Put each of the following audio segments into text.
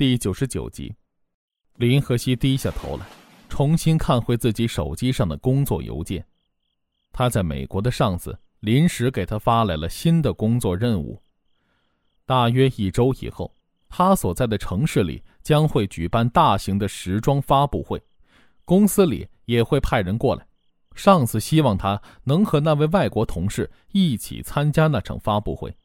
第九十九集，林和熙低下头来，重新看回自己手机上的工作邮件。他在美国的上司临时给他发来了新的工作任务。大约一周以后，他所在的城市里将会举办大型的时装发布会，公司里也会派人过来。上司希望他能和那位外国同事一起参加那场发布会。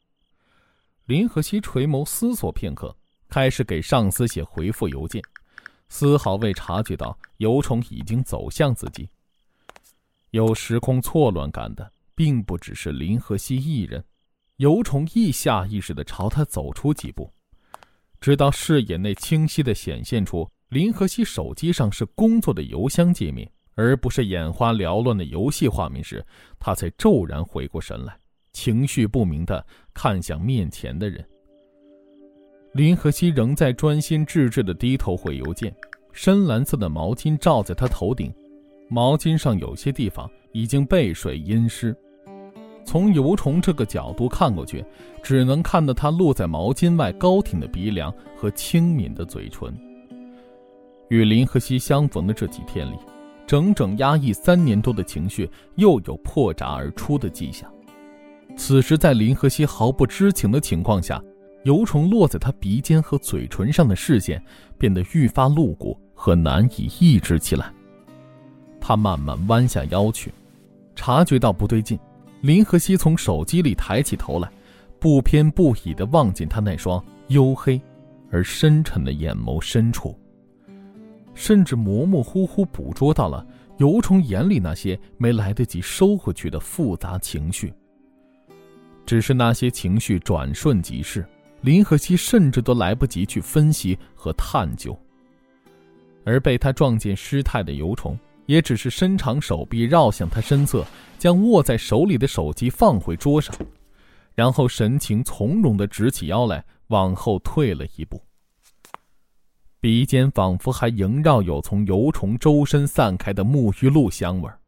林和熙垂眸思索片刻。开始给上司写回复邮件，丝毫未察觉到尤虫已经走向自己。有时空错乱感的，并不只是林和熙一人，尤虫亦下意识地朝他走出几步，直到视野内清晰地显现出林和熙手机上是工作的邮箱界面，而不是眼花缭乱的游戏画面时，他才骤然回过神来，情绪不明地看向面前的人。林和熙仍在专心致志地低头回邮件，深蓝色的毛巾罩在他头顶，毛巾上有些地方已经被水阴湿。从油虫这个角度看过去，只能看到他露在毛巾外高挺的鼻梁和轻抿的嘴唇。与林和熙相逢的这几天里，整整压抑三年多的情绪又有破闸而出的迹象。此时，在林和熙毫不知情的情况下。油虫落在他鼻尖和嘴唇上的视线变得愈发露骨和难以抑制起来。他慢慢弯下腰去，察觉到不对劲。林和熙从手机里抬起头来，不偏不倚地望进他那双黝黑而深沉的眼眸深处，甚至模模糊糊捕捉到了油虫眼里那些没来得及收回去的复杂情绪。只是那些情绪转瞬即逝。林和熙甚至都来不及去分析和探究，而被他撞见失态的尤虫，也只是伸长手臂绕向他身侧，将握在手里的手机放回桌上，然后神情从容地直起腰来，往后退了一步。鼻尖仿佛还萦绕有从尤虫周身散开的沐浴露香味儿。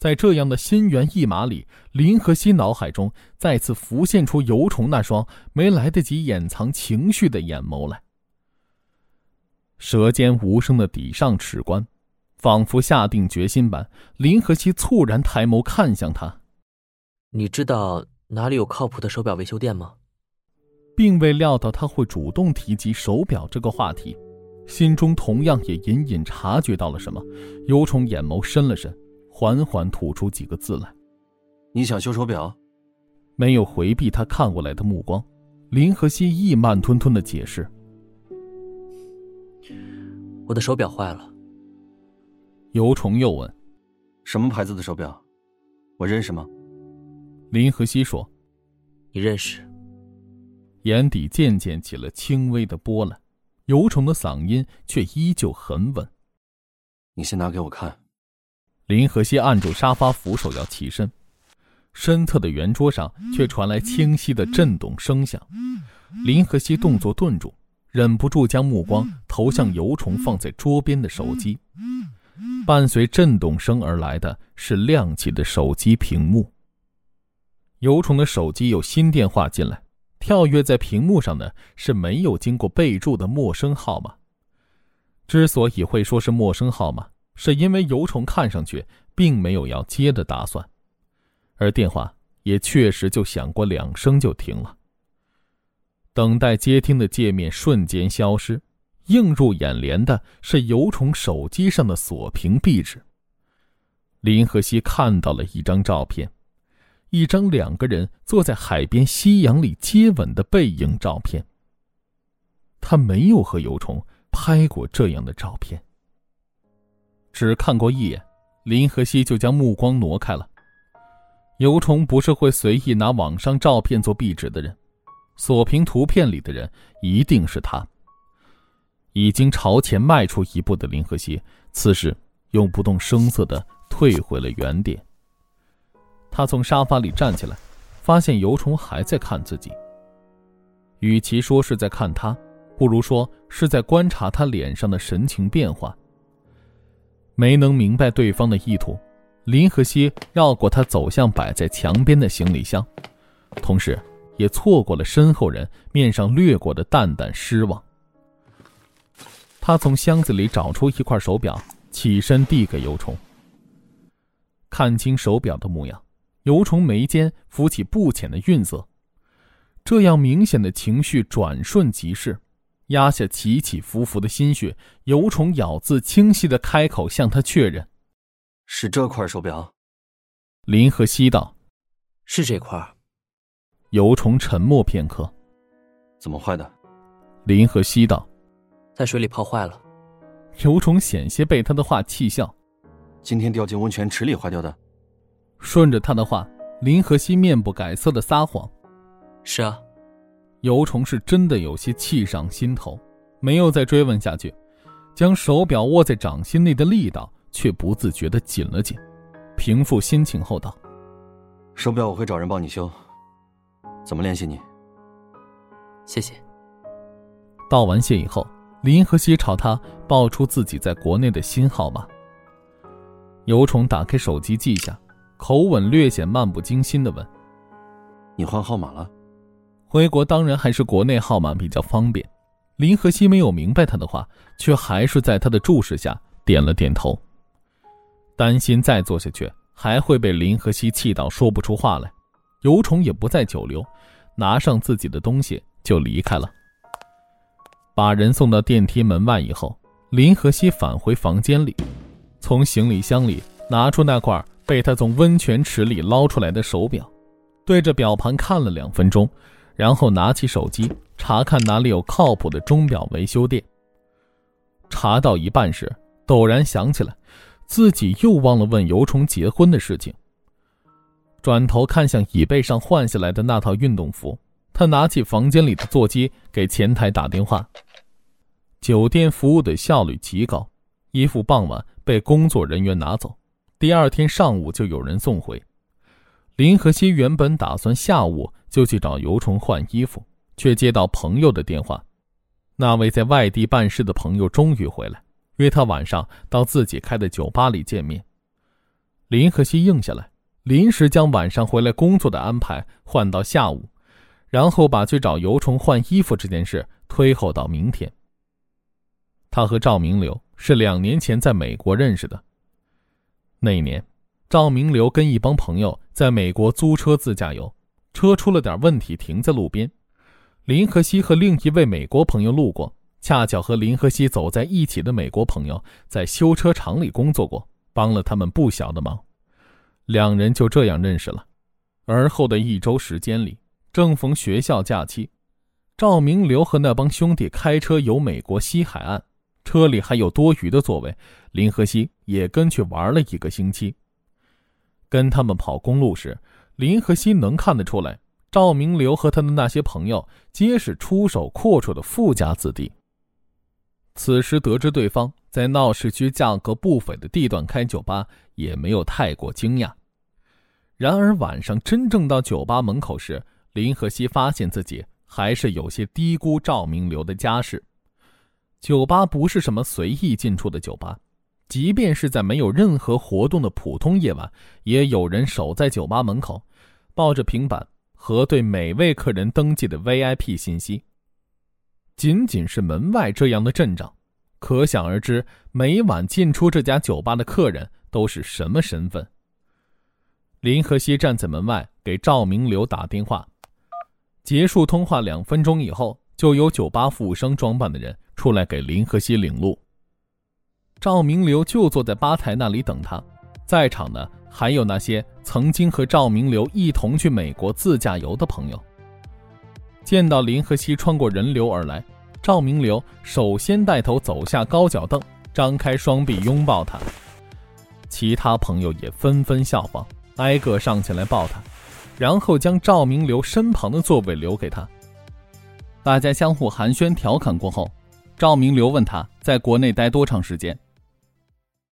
在这样的心猿意马里，林和熙脑海中再次浮现出尤虫那双没来得及掩藏情绪的眼眸来。舌尖无声的抵上齿关，仿佛下定决心般，林和熙猝然抬眸看向他：“你知道哪里有靠谱的手表维修店吗？”并未料到他会主动提及手表这个话题，心中同样也隐隐察觉到了什么。尤虫眼眸深了深。缓缓吐出几个字来：“你想修手表？”没有回避他看过来的目光，林和熙亦慢吞吞的解释：“我的手表坏了。”尤虫又问：“什么牌子的手表？我认识吗？”林和熙说：“你认识。”眼底渐渐起了轻微的波澜，尤虫的嗓音却依旧很稳：“你先拿给我看。”林和熙按住沙发扶手要起身，身侧的圆桌上却传来清晰的震动声响。林和熙动作顿住，忍不住将目光投向油虫放在桌边的手机。伴随震动声而来的是亮起的手机屏幕。油虫的手机有新电话进来，跳跃在屏幕上的是没有经过备注的陌生号码。之所以会说是陌生号码。是因为油虫看上去并没有要接的打算，而电话也确实就响过两声就停了。等待接听的界面瞬间消失，映入眼帘的是油虫手机上的锁屏壁纸。林和熙看到了一张照片，一张两个人坐在海边夕阳里接吻的背影照片。他没有和油虫拍过这样的照片。只看过一眼，林和熙就将目光挪开了。尤虫不是会随意拿网上照片做壁纸的人，锁屏图片里的人一定是他。已经朝前迈出一步的林和熙，此时又不动声色地退回了原点。他从沙发里站起来，发现尤虫还在看自己。与其说是在看他，不如说是在观察他脸上的神情变化。没能明白对方的意图，林和熙绕过他，走向摆在墙边的行李箱，同时，也错过了身后人面上掠过的淡淡失望。他从箱子里找出一块手表，起身递给尤虫。看清手表的模样，尤虫眉间浮起不浅的韵色。这样明显的情绪转瞬即逝，压下起起伏伏的心血，尤虫咬字清晰的开口向他确认：“是这块手表。”林和西道：“是这块。”尤虫沉默片刻：“怎么坏的？”林和西道：“在水里泡坏了。”尤虫险些被他的话气笑：“今天掉进温泉池里坏掉的。”顺着他的话，林和西面不改色的撒谎。是啊，尤虫是真的有些气上心头，没有再追问下去，将手表握在掌心内的力道却不自觉的紧了紧。平复心情后道：“手表我会找人帮你修，怎么联系你？”谢谢。道完谢以后，林和熙朝他报出自己在国内的新号码。尤虫打开手机记下，口吻略显漫不经心的问：“你换号码了？”回国当然还是国内号码比较方便。林和熙没有明白他的话，却还是在他的注视下点了点头。担心再做下去还会被林和熙气到说不出话来，尤虫也不再久留，拿上自己的东西就离开了。把人送到电梯门外以后，林和熙返回房间里，从行李箱里拿出那块被他从温泉池里捞出来的手表，对着表盘看了两分钟。然后拿起手机查看哪里有靠谱的钟表维修店。查到一半时，陡然想起来，自己又忘了问尤虫结婚的事情。转头看向椅背上换下来的那套运动服，他拿起房间里的座机给前台打电话。酒店服务的效率极高，衣服傍晚被工作人员拿走，第二天上午就有人送回。林和熙原本打算下午。就去找尤虫换衣服，却接到朋友的电话。那位在外地办事的朋友终于回来，约他晚上到自己开的酒吧里见面。林和熙应下来，临时将晚上回来工作的安排换到下午，然后把去找尤虫换衣服这件事推后到明天。他和赵明流是两年前在美国认识的。那一年，赵明流跟一帮朋友在美国租车自驾游。车出了点问题，停在路边。林和熙和另一位美国朋友路过，恰巧和林和熙走在一起的美国朋友在修车厂里工作过，帮了他们不小的忙。两人就这样认识了。而后的一周时间里，正逢学校假期，赵明流和那帮兄弟开车游美国西海岸，车里还有多余的座位，林和熙也跟去玩了一个星期。跟他们跑公路时。林和熙能看得出来，赵明流和他的那些朋友皆是出手阔绰的富家子弟。此时得知对方在闹市区价格不菲的地段开酒吧，也没有太过惊讶。然而晚上真正到酒吧门口时，林和熙发现自己还是有些低估赵明流的家世。酒吧不是什么随意进出的酒吧。即便是在没有任何活动的普通夜晚，也有人守在酒吧门口，抱着平板核对每位客人登记的 VIP 信息。仅仅是门外这样的阵仗，可想而知，每晚进出这家酒吧的客人都是什么身份。林和熙站在门外给赵明流打电话，结束通话两分钟以后，就有酒吧服务生装扮的人出来给林和熙领路。赵明流就坐在吧台那里等他，在场的还有那些曾经和赵明流一同去美国自驾游的朋友。见到林和熙穿过人流而来，赵明流首先带头走下高脚凳，张开双臂拥抱他。其他朋友也纷纷效仿，挨个上前来抱他，然后将赵明流身旁的座位留给他。大家相互寒暄调侃过后，赵明流问他在国内待多长时间。